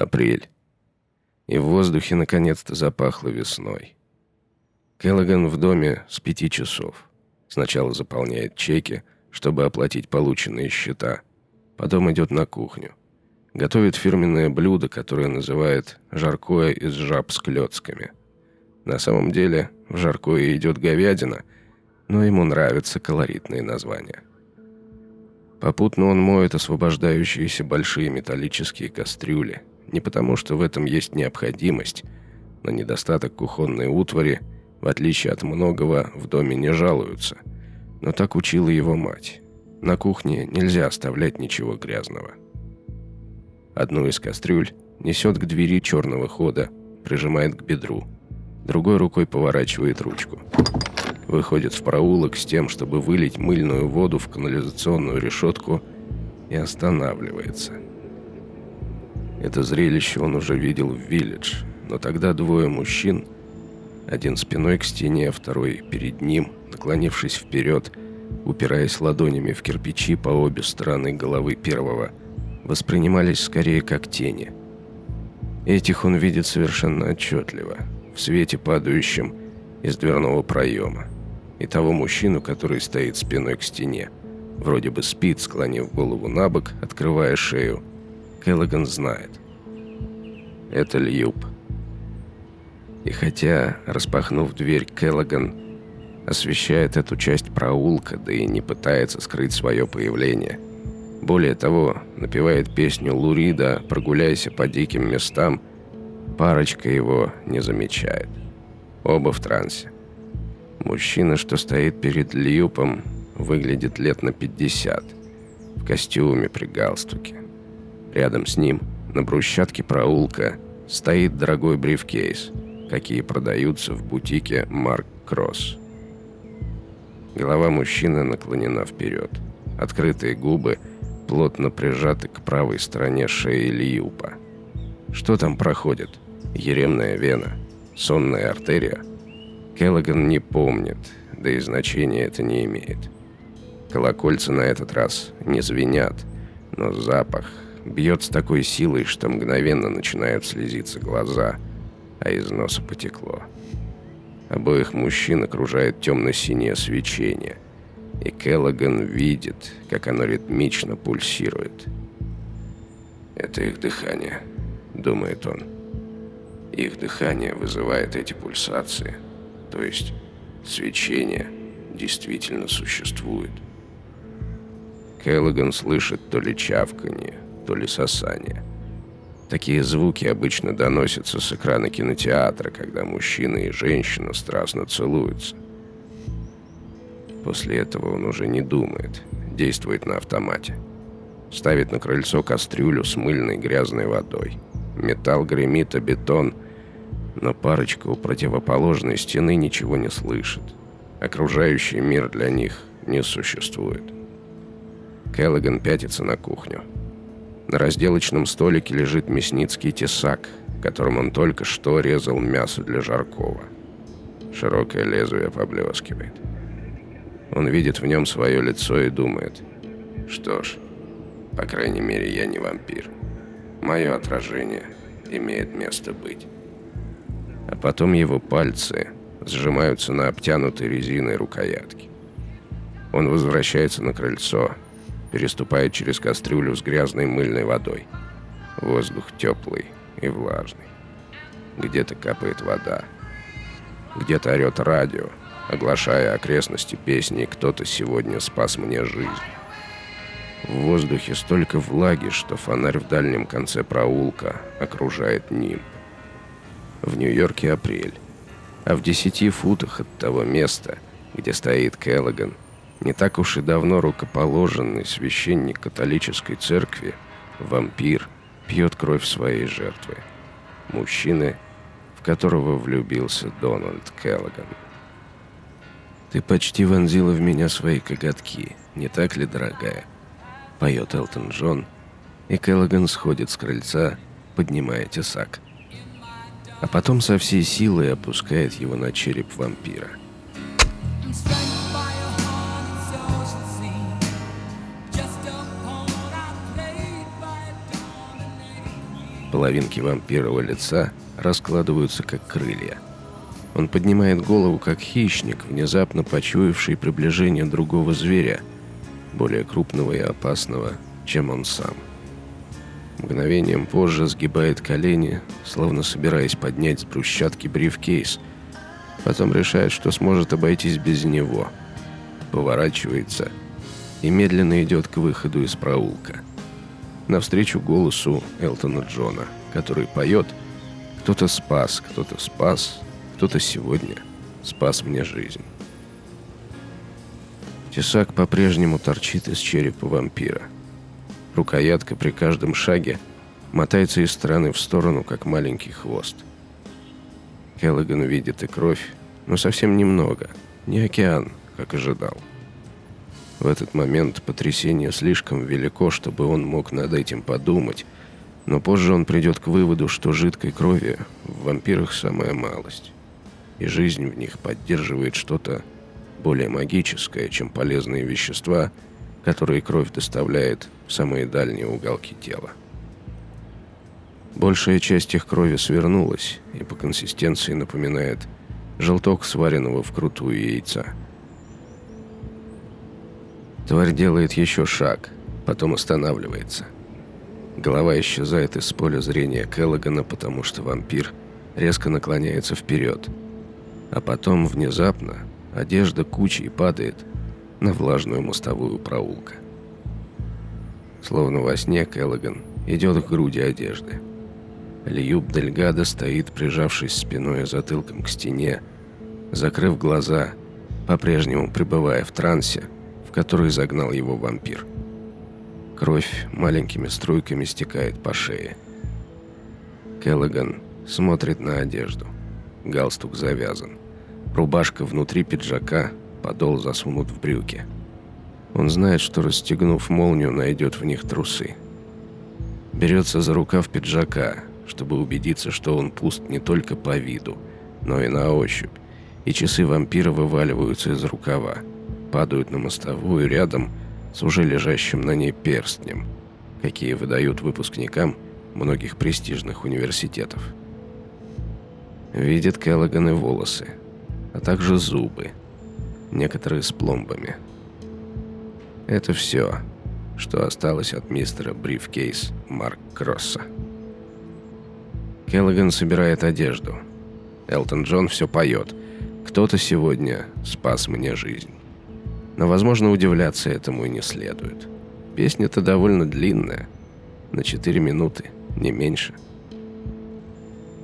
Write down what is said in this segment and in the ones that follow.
Апрель. И в воздухе наконец-то запахло весной. Келлоган в доме с пяти часов. Сначала заполняет чеки, чтобы оплатить полученные счета. Потом идет на кухню. Готовит фирменное блюдо, которое называет «жаркое из жаб с клетками». На самом деле в жаркое идет говядина, но ему нравятся колоритные названия. Попутно он моет освобождающиеся большие металлические кастрюли. Не потому, что в этом есть необходимость, но недостаток кухонной утвари, в отличие от многого, в доме не жалуются. Но так учила его мать. На кухне нельзя оставлять ничего грязного. Одну из кастрюль несет к двери черного хода, прижимает к бедру. Другой рукой поворачивает ручку выходит в проулок с тем, чтобы вылить мыльную воду в канализационную решетку и останавливается. Это зрелище он уже видел в «Виллидж», но тогда двое мужчин, один спиной к стене, а второй перед ним, наклонившись вперед, упираясь ладонями в кирпичи по обе стороны головы первого, воспринимались скорее как тени. Этих он видит совершенно отчетливо, в свете падающем из дверного проема и того мужчину, который стоит спиной к стене. Вроде бы спит, склонив голову на бок, открывая шею. Келлоган знает. Это Льюб. И хотя, распахнув дверь, Келлоган освещает эту часть проулка, да и не пытается скрыть свое появление. Более того, напевает песню Лурида «Прогуляйся по диким местам», парочка его не замечает. Оба в трансе. Мужчина, что стоит перед Льюпом, выглядит лет на 50. В костюме при галстуке. Рядом с ним, на брусчатке проулка, стоит дорогой брифкейс, какие продаются в бутике Марк Кросс. Голова мужчины наклонена вперед. Открытые губы плотно прижаты к правой стороне шеи Льюпа. Что там проходит? Еремная вена? Сонная артерия? Келлоган не помнит, да и значения это не имеет. Колокольца на этот раз не звенят, но запах бьет с такой силой, что мгновенно начинают слезиться глаза, а из носа потекло. Обоих мужчин окружает темно-синее свечение, и Келлоган видит, как оно ритмично пульсирует. «Это их дыхание», — думает он. «Их дыхание вызывает эти пульсации». То есть свечение действительно существует. Келлоган слышит то ли чавканье, то ли сосание. Такие звуки обычно доносятся с экрана кинотеатра, когда мужчина и женщина страстно целуются. После этого он уже не думает, действует на автомате. Ставит на крыльцо кастрюлю с мыльной грязной водой. Металл гремит, а бетон – но парочка у противоположной стены ничего не слышит. Окружающий мир для них не существует. Келлоган пятится на кухню. На разделочном столике лежит мясницкий тесак, которым он только что резал мясо для жаркого. Широкое лезвие поблескивает. Он видит в нем свое лицо и думает, что ж, по крайней мере, я не вампир. Мое отражение имеет место быть а потом его пальцы сжимаются на обтянутой резиной рукоятке. Он возвращается на крыльцо, переступает через кастрюлю с грязной мыльной водой. Воздух теплый и влажный. Где-то капает вода. Где-то орет радио, оглашая окрестности песни «Кто-то сегодня спас мне жизнь». В воздухе столько влаги, что фонарь в дальнем конце проулка окружает нимб. В Нью-Йорке апрель. А в десяти футах от того места, где стоит Келлоган, не так уж и давно рукоположенный священник католической церкви, вампир, пьет кровь своей жертвы. Мужчины, в которого влюбился Дональд Келлоган. «Ты почти вонзила в меня свои коготки, не так ли, дорогая?» Поет Элтон Джон, и Келлоган сходит с крыльца, поднимая тесак а потом со всей силой опускает его на череп вампира. Половинки вампирова лица раскладываются как крылья. Он поднимает голову как хищник, внезапно почуявший приближение другого зверя, более крупного и опасного, чем он сам. Мгновением позже сгибает колени, словно собираясь поднять с брусчатки брифкейс. Потом решает, что сможет обойтись без него. Поворачивается и медленно идет к выходу из проулка. Навстречу голосу Элтона Джона, который поет «Кто-то спас, кто-то спас, кто-то сегодня спас мне жизнь». Тесак по-прежнему торчит из черепа вампира – Рукоятка при каждом шаге мотается из стороны в сторону, как маленький хвост. Келлоган видит и кровь, но совсем немного, не океан, как ожидал. В этот момент потрясение слишком велико, чтобы он мог над этим подумать, но позже он придет к выводу, что жидкой крови в вампирах самая малость, и жизнь в них поддерживает что-то более магическое, чем полезные вещества – которые кровь доставляет в самые дальние уголки тела. Большая часть их крови свернулась и по консистенции напоминает желток сваренного вкрутую яйца. Тварь делает еще шаг, потом останавливается. Голова исчезает из поля зрения Келлогана, потому что вампир резко наклоняется вперед. А потом, внезапно, одежда кучей падает – на влажную мостовую проулка. Словно во сне Келлоган идет к груди одежды. Льюб Дельгадо стоит, прижавшись спиной и затылком к стене, закрыв глаза, по-прежнему пребывая в трансе, в который загнал его вампир. Кровь маленькими струйками стекает по шее. Келлоган смотрит на одежду. Галстук завязан. Рубашка внутри пиджака подол засунут в брюки. Он знает, что расстегнув молнию, найдет в них трусы. Берется за рукав пиджака, чтобы убедиться, что он пуст не только по виду, но и на ощупь, и часы вампира вываливаются из рукава, падают на мостовую рядом с уже лежащим на ней перстнем, какие выдают выпускникам многих престижных университетов. Видит Келлоган и волосы, а также зубы – некоторые с пломбами. Это все, что осталось от мистера Брифкейс Марк Кросса. Келлоган собирает одежду. Элтон Джон все поет. Кто-то сегодня спас мне жизнь. Но, возможно, удивляться этому и не следует. Песня-то довольно длинная. На 4 минуты, не меньше.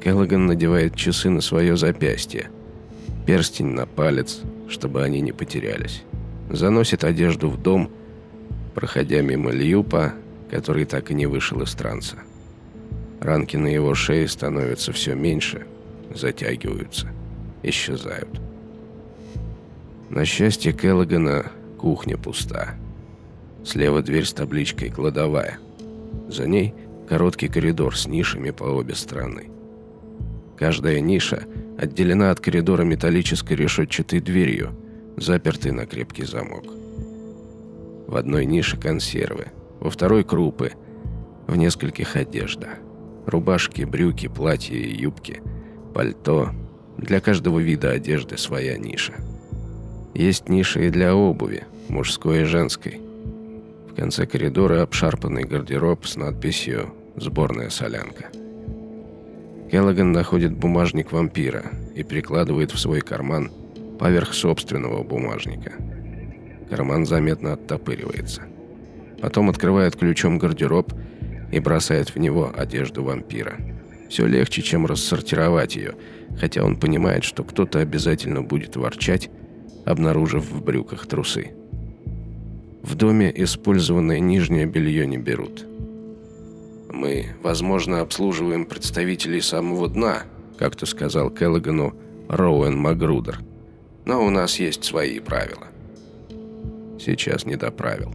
Келлоган надевает часы на свое запястье. Перстень на палец, чтобы они не потерялись. Заносит одежду в дом, проходя мимо Льюпа, который так и не вышел из транса. Ранки на его шее становятся все меньше, затягиваются, исчезают. На счастье Келлогана кухня пуста. Слева дверь с табличкой «Кладовая». За ней короткий коридор с нишами по обе стороны. Каждая ниша отделена от коридора металлической решетчатой дверью, запертой на крепкий замок. В одной нише консервы, во второй крупы, в нескольких одежда. Рубашки, брюки, платья и юбки, пальто. Для каждого вида одежды своя ниша. Есть ниша и для обуви, мужской и женской. В конце коридора обшарпанный гардероб с надписью «Сборная солянка». Келлоган находит бумажник вампира и прикладывает в свой карман поверх собственного бумажника. Карман заметно оттопыривается. Потом открывает ключом гардероб и бросает в него одежду вампира. Все легче, чем рассортировать ее, хотя он понимает, что кто-то обязательно будет ворчать, обнаружив в брюках трусы. В доме использованное нижнее белье не берут – мы, возможно, обслуживаем представителей самого дна, как-то сказал Келлогану Роуэн Магрудер. Но у нас есть свои правила. Сейчас не до правил.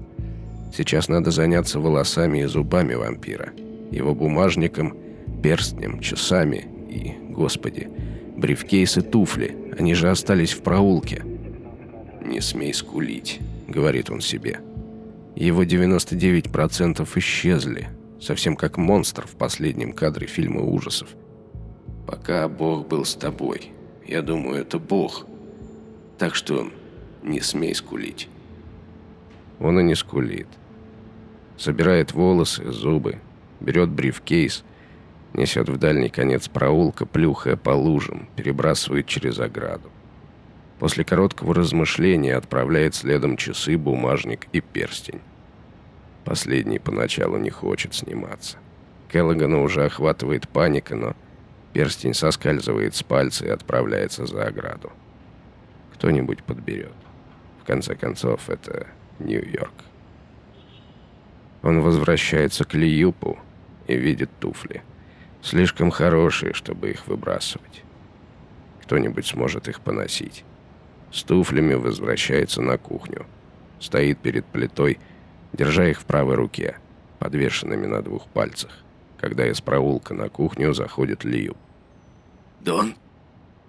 Сейчас надо заняться волосами и зубами вампира, его бумажником, перстнем, часами и, господи, брифкейсы туфли, они же остались в проулке. «Не смей скулить», — говорит он себе. Его 99% исчезли, совсем как монстр в последнем кадре фильма ужасов. «Пока Бог был с тобой. Я думаю, это Бог. Так что не смей скулить». Он и не скулит. Собирает волосы, зубы, берет брифкейс, несет в дальний конец проулка, плюхая по лужам, перебрасывает через ограду. После короткого размышления отправляет следом часы, бумажник и перстень. Последний поначалу не хочет сниматься. Келлогана уже охватывает паника, но перстень соскальзывает с пальца и отправляется за ограду. Кто-нибудь подберет. В конце концов, это Нью-Йорк. Он возвращается к Лиюпу и видит туфли. Слишком хорошие, чтобы их выбрасывать. Кто-нибудь сможет их поносить. С туфлями возвращается на кухню. Стоит перед плитой, держа их в правой руке, подвешенными на двух пальцах, когда из проулка на кухню заходит Лию. «Дон?»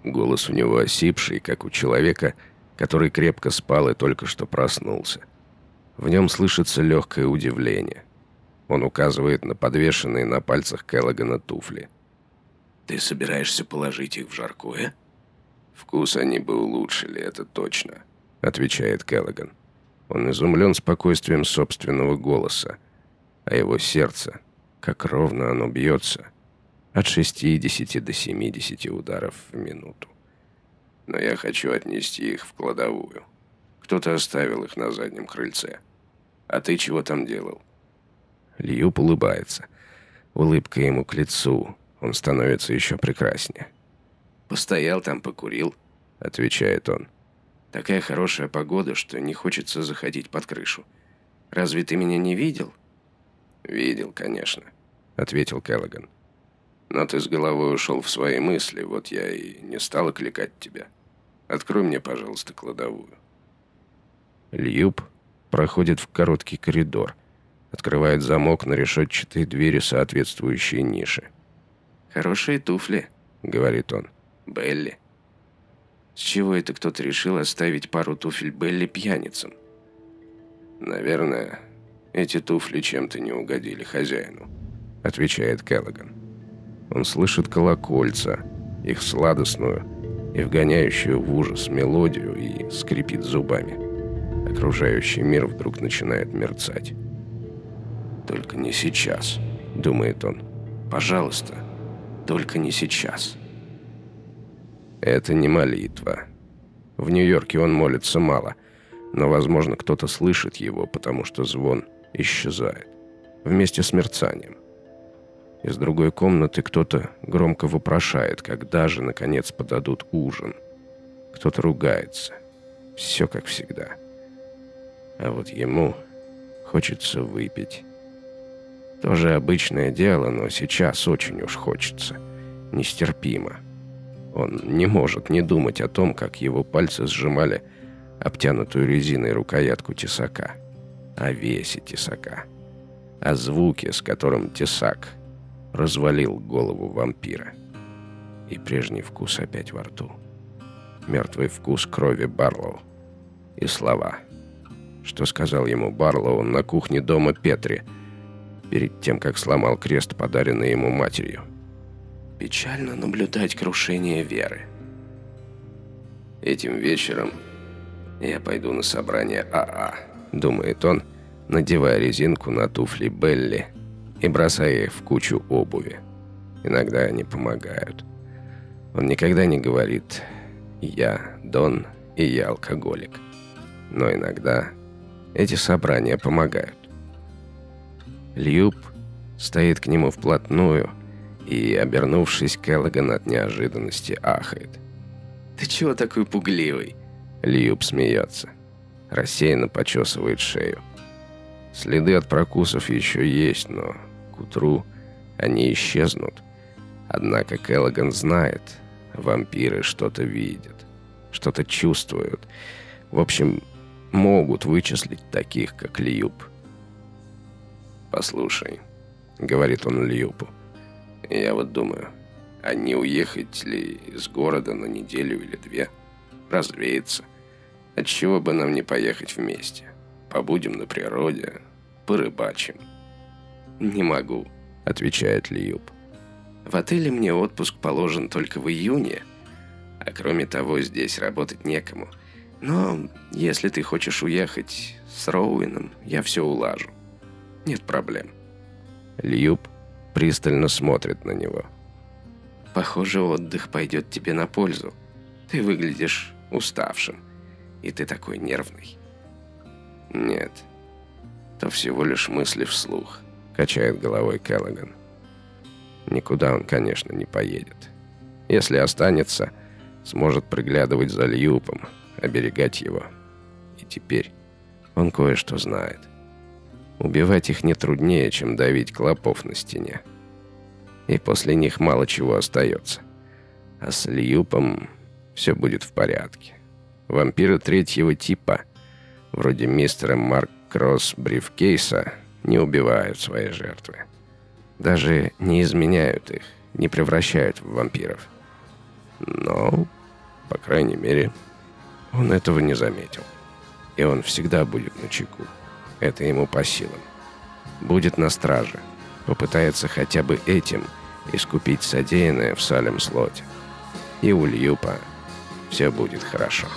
Голос у него осипший, как у человека, который крепко спал и только что проснулся. В нем слышится легкое удивление. Он указывает на подвешенные на пальцах Келлогана туфли. «Ты собираешься положить их в жаркое?» «Вкус они бы улучшили, это точно», — отвечает Келлоган. Он изумлен спокойствием собственного голоса, а его сердце, как ровно оно бьется, от 60 до 70 ударов в минуту. Но я хочу отнести их в кладовую. Кто-то оставил их на заднем крыльце. А ты чего там делал?» Льюп улыбается. Улыбка ему к лицу. Он становится еще прекраснее. «Постоял там, покурил», — отвечает он. «Такая хорошая погода, что не хочется заходить под крышу. Разве ты меня не видел?» «Видел, конечно», — ответил Келлоган. «Но ты с головой ушел в свои мысли, вот я и не стал окликать тебя. Открой мне, пожалуйста, кладовую». Льюб проходит в короткий коридор, открывает замок на решетчатой двери соответствующей ниши. «Хорошие туфли», — говорит он. Белли. С чего это кто-то решил оставить пару туфель Белли пьяницам? Наверное, эти туфли чем-то не угодили хозяину, отвечает Келлоган. Он слышит колокольца, их сладостную и вгоняющую в ужас мелодию и скрипит зубами. Окружающий мир вдруг начинает мерцать. «Только не сейчас», — думает он. «Пожалуйста, только не сейчас». Это не молитва. В Нью-Йорке он молится мало, но, возможно, кто-то слышит его, потому что звон исчезает. Вместе с мерцанием. Из другой комнаты кто-то громко вопрошает, когда же, наконец, подадут ужин. Кто-то ругается. Все как всегда. А вот ему хочется выпить. Тоже обычное дело, но сейчас очень уж хочется. Нестерпимо. Он не может не думать о том, как его пальцы сжимали обтянутую резиной рукоятку тесака, о весе тесака, о звуке, с которым тесак развалил голову вампира. И прежний вкус опять во рту. Мертвый вкус крови Барлоу. И слова. Что сказал ему Барлоу на кухне дома Петри, перед тем, как сломал крест, подаренный ему матерью. Печально наблюдать крушение веры. Этим вечером я пойду на собрание АА, думает он, надевая резинку на туфли Белли и бросая их в кучу обуви. Иногда они помогают. Он никогда не говорит «я Дон» и «я алкоголик». Но иногда эти собрания помогают. Льюб стоит к нему вплотную – и, обернувшись, Келлоган от неожиданности ахает. «Ты чего такой пугливый?» Льюб смеется. Рассеянно почесывает шею. Следы от прокусов еще есть, но к утру они исчезнут. Однако Келлоган знает, вампиры что-то видят, что-то чувствуют. В общем, могут вычислить таких, как Льюб. «Послушай», — говорит он Льюбу, — я вот думаю, а не уехать ли из города на неделю или две? Развеяться. Отчего бы нам не поехать вместе? Побудем на природе, порыбачим. «Не могу», — отвечает Льюб. «В отеле мне отпуск положен только в июне, а кроме того здесь работать некому. Но если ты хочешь уехать с Роуином, я все улажу. Нет проблем». Льюб пристально смотрит на него. «Похоже, отдых пойдет тебе на пользу. Ты выглядишь уставшим, и ты такой нервный». «Нет, то всего лишь мысли вслух», — качает головой Келлоган. Никуда он, конечно, не поедет. Если останется, сможет приглядывать за Льюпом, оберегать его. И теперь он кое-что знает. Убивать их не труднее, чем давить клопов на стене. И после них мало чего остается. А с Льюпом все будет в порядке. Вампиры третьего типа, вроде мистера Марк Кросс Брифкейса, не убивают свои жертвы. Даже не изменяют их, не превращают в вампиров. Но, по крайней мере, он этого не заметил. И он всегда будет на чеку. Это ему по силам. Будет на страже. Попытается хотя бы этим искупить содеянное в Салем-слоте. И у Льюпа все будет хорошо.